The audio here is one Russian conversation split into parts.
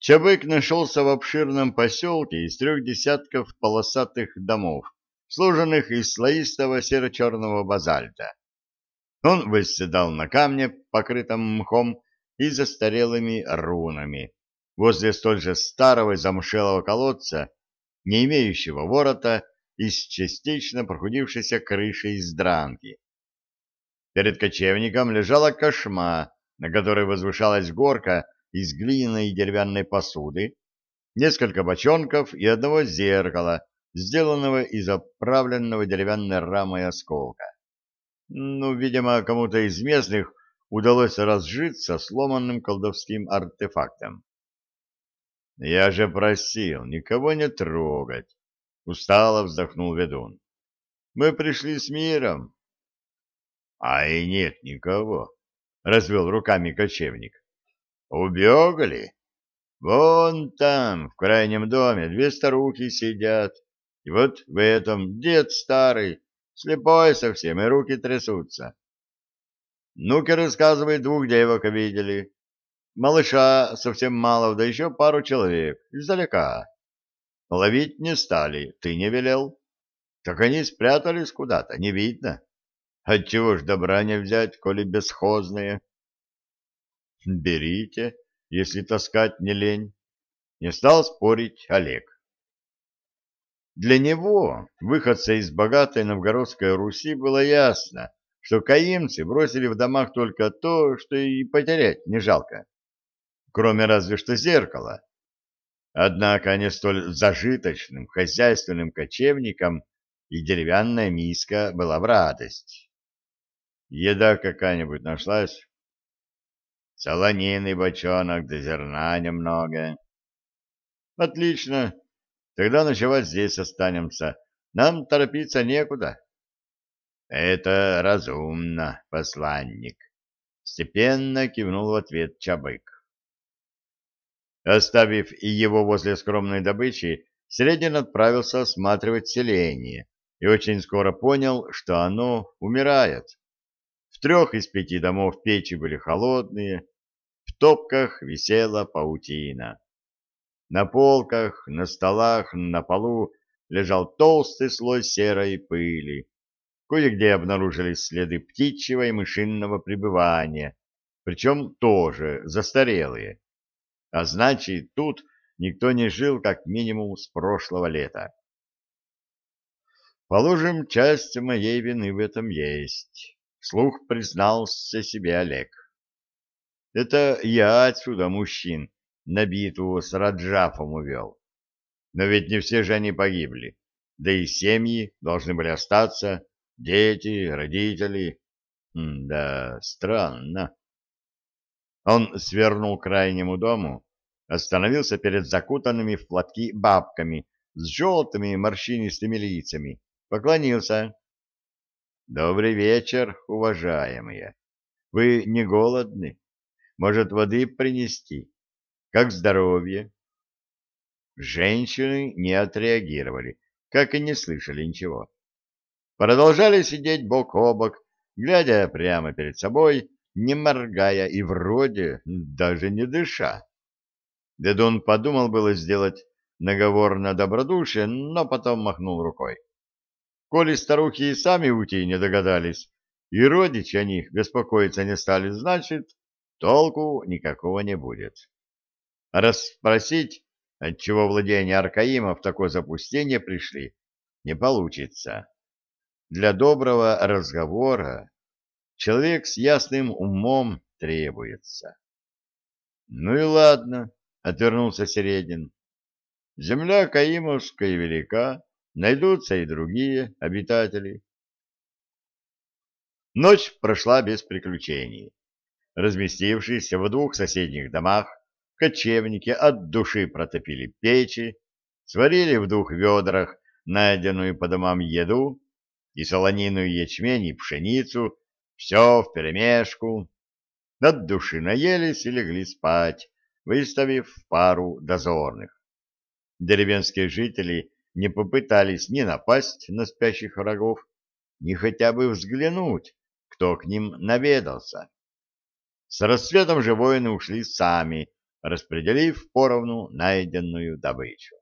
Чабык нашелся в обширном поселке из трех десятков полосатых домов, сложенных из слоистого серо-черного базальта. Он восседал на камне, покрытом мхом и застарелыми рунами, возле столь же старого замшелого колодца, не имеющего ворота и с частично прохудившейся крышей из дранки. Перед кочевником лежала кошма, на которой возвышалась горка из глиняной и деревянной посуды, несколько бочонков и одного зеркала, сделанного из оправленного деревянной рамой осколка. Ну, видимо, кому-то из местных удалось разжиться сломанным колдовским артефактом. «Я же просил никого не трогать», — устало вздохнул ведун. «Мы пришли с миром». «А и нет никого», — развел руками кочевник. «Убегали? Вон там, в крайнем доме, две старухи сидят, и вот в этом дед старый, Слепой совсем, и руки трясутся. Ну-ка, рассказывай, двух девок видели. Малыша совсем малого, да еще пару человек, издалека. Ловить не стали, ты не велел. Так они спрятались куда-то, не видно. Отчего ж добра не взять, коли бесхозные? Берите, если таскать не лень. Не стал спорить Олег. Для него, выходца из богатой новгородской Руси, было ясно, что каимцы бросили в домах только то, что и потерять не жалко, кроме разве что зеркала. Однако не столь зажиточным хозяйственным кочевникам и деревянная миска была в радость. Еда какая-нибудь нашлась? Солонины бочонок, да зерна немного. Отлично, Тогда ночевать здесь останемся. Нам торопиться некуда. Это разумно, посланник. Степенно кивнул в ответ Чабык. Оставив его возле скромной добычи, Средин отправился осматривать селение и очень скоро понял, что оно умирает. В трех из пяти домов печи были холодные, в топках висела паутина. На полках, на столах, на полу лежал толстый слой серой пыли. Кое-где обнаружились следы птичьего и мышиного пребывания, причем тоже застарелые. А значит, тут никто не жил как минимум с прошлого лета. Положим, часть моей вины в этом есть. Вслух признался себе Олег. Это я отсюда мужчин на битву с Раджафом увел. Но ведь не все же они погибли, да и семьи должны были остаться, дети, родители. М да, странно. Он свернул к крайнему дому, остановился перед закутанными в платки бабками с желтыми морщинистыми лицами, поклонился. «Добрый вечер, уважаемые. Вы не голодны? Может, воды принести?» Как здоровье? Женщины не отреагировали, как и не слышали ничего. Продолжали сидеть бок о бок, глядя прямо перед собой, не моргая и вроде даже не дыша. Дедун подумал было сделать наговор на добродушие, но потом махнул рукой. Коли старухи и сами уйти не догадались, и родичи о них беспокоиться не стали, значит, толку никакого не будет. Расспросить, отчего владения Аркаима в такое запустение пришли, не получится. Для доброго разговора человек с ясным умом требуется. — Ну и ладно, — отвернулся Середин. — Земля Каимовская велика, найдутся и другие обитатели. Ночь прошла без приключений. Разместившись в двух соседних домах, кочевники от души протопили печи, сварили в двух ведрах найденную по домам еду и солонину, и ячмень, и пшеницу, все вперемешку. От души наелись и легли спать, выставив пару дозорных. Деревенские жители не попытались ни напасть на спящих врагов, ни хотя бы взглянуть, кто к ним наведался. С рассветом же воины ушли сами, распределив поровну найденную добычу.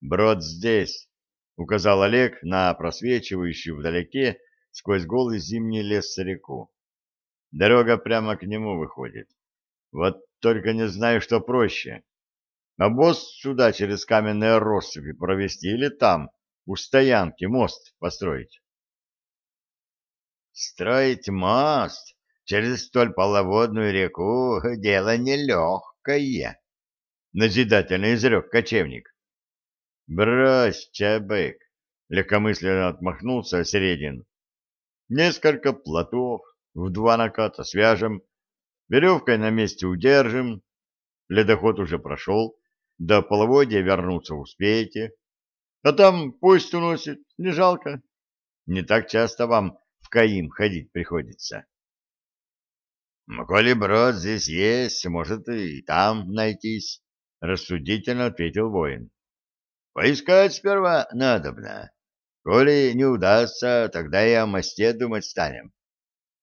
«Брод здесь», — указал Олег на просвечивающую вдалеке сквозь голый зимний лес реку. «Дорога прямо к нему выходит. Вот только не знаю, что проще. А босс сюда через каменные россыпи провести или там, у стоянки, мост построить?» «Строить мост через столь полноводную реку — дело нелегкое», — назидательно изрек кочевник. «Брось, Чабык!» — легкомысленно отмахнулся Середин. «Несколько плотов в два наката свяжем, веревкой на месте удержим, ледоход уже прошел, до половодья вернуться успеете, а там пусть уносит, не жалко. Не так часто вам в Каим ходить приходится». «Ну, коли брод здесь есть, может и там найтись», — рассудительно ответил воин. Поискать сперва надобно. Коли не удастся, тогда и о мосте думать станем.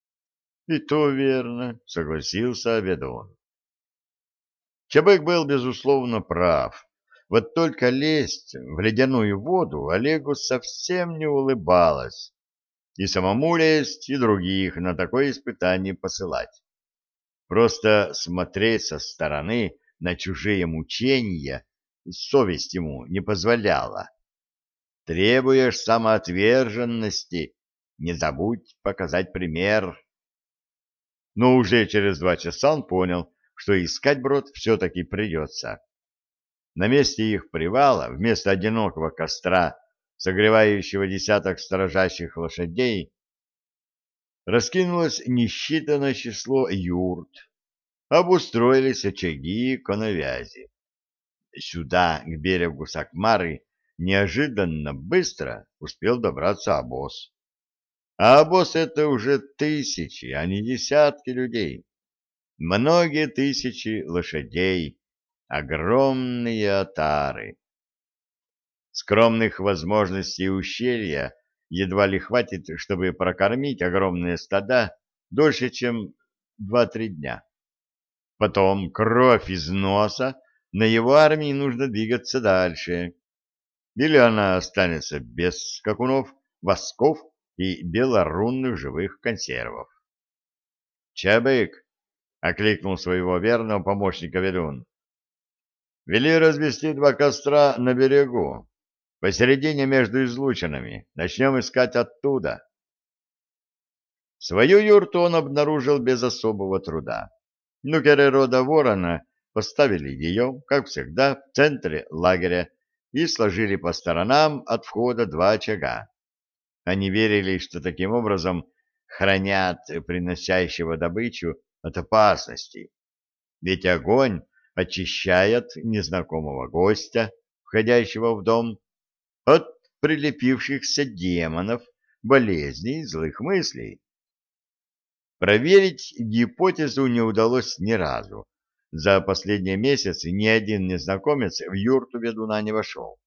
— И то верно, — согласился ведун. Чабык был, безусловно, прав. Вот только лезть в ледяную воду Олегу совсем не улыбалось. И самому лезть, и других на такое испытание посылать. Просто смотреть со стороны на чужие мучения совесть ему не позволяла. Требуешь самоотверженности, не забудь показать пример. Но уже через два часа он понял, что искать брод все-таки придется. На месте их привала, вместо одинокого костра, согревающего десяток сторожащих лошадей, раскинулось несчитанное число юрт, обустроились очаги коновязи сюда, к берегу Сакмары, неожиданно быстро успел добраться обоз. А обоз — это уже тысячи, а не десятки людей. Многие тысячи лошадей, огромные отары. Скромных возможностей ущелья едва ли хватит, чтобы прокормить огромные стада дольше, чем два-три дня. Потом кровь из носа на его армии нужно двигаться дальше. Или она останется без скакунов, восков и белорунных живых консервов. «Чабык!» — окликнул своего верного помощника ведун. «Вели развести два костра на берегу, посередине между излучинами. Начнем искать оттуда». Свою юрту он обнаружил без особого труда. Нукеры рода ворона поставили ее, как всегда, в центре лагеря и сложили по сторонам от входа два очага. Они верили, что таким образом хранят приносящего добычу от опасностей, ведь огонь очищает незнакомого гостя, входящего в дом, от прилепившихся демонов, болезней, злых мыслей. Проверить гипотезу не удалось ни разу, за последние месяцы ни один незнакомец в юрту ведуна не вошел.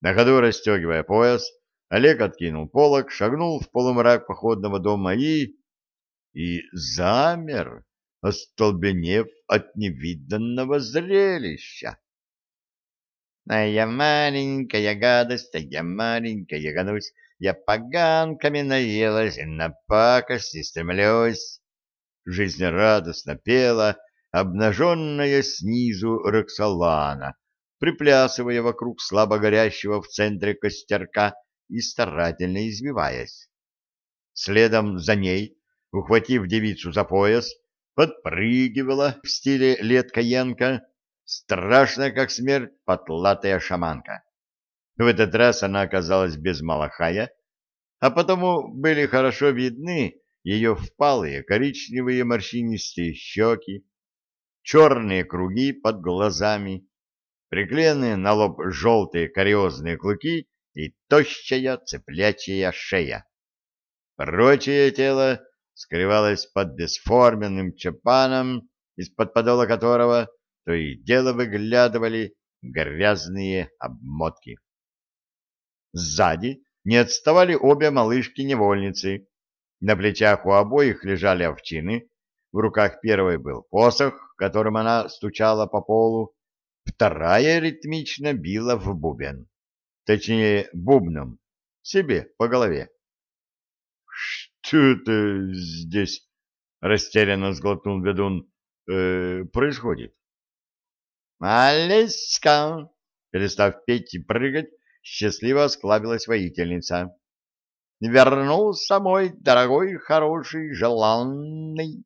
На ходу расстегивая пояс, Олег откинул полог, шагнул в полумрак походного дома и... и замер, остолбенев от невиданного зрелища. А я маленькая гадость, а я маленькая гнусь, я поганками наелась и на пакости стремлюсь. Жизнерадостно пела обнаженная снизу Роксолана, приплясывая вокруг слабо горящего в центре костерка и старательно извиваясь. Следом за ней, ухватив девицу за пояс, подпрыгивала в стиле леткаенка, страшная как смерть потлатая шаманка. В этот раз она оказалась без малахая, а потому были хорошо видны ее впалые коричневые морщинистые щеки, черные круги под глазами, приклеенные на лоб желтые кариозные клыки и тощая цеплячья шея. Прочее тело скрывалось под бесформенным чапаном, из-под подола которого то и дело выглядывали грязные обмотки. Сзади не отставали обе малышки-невольницы. На плечах у обоих лежали овчины, В руках первой был посох, которым она стучала по полу, вторая ритмично била в бубен. Точнее, бубном, себе по голове. — Что это здесь? — растерянно сглотнул ведун. Э, — происходит? — Олеська! — перестав петь и прыгать, счастливо осклабилась воительница. — Вернулся мой дорогой, хороший, желанный.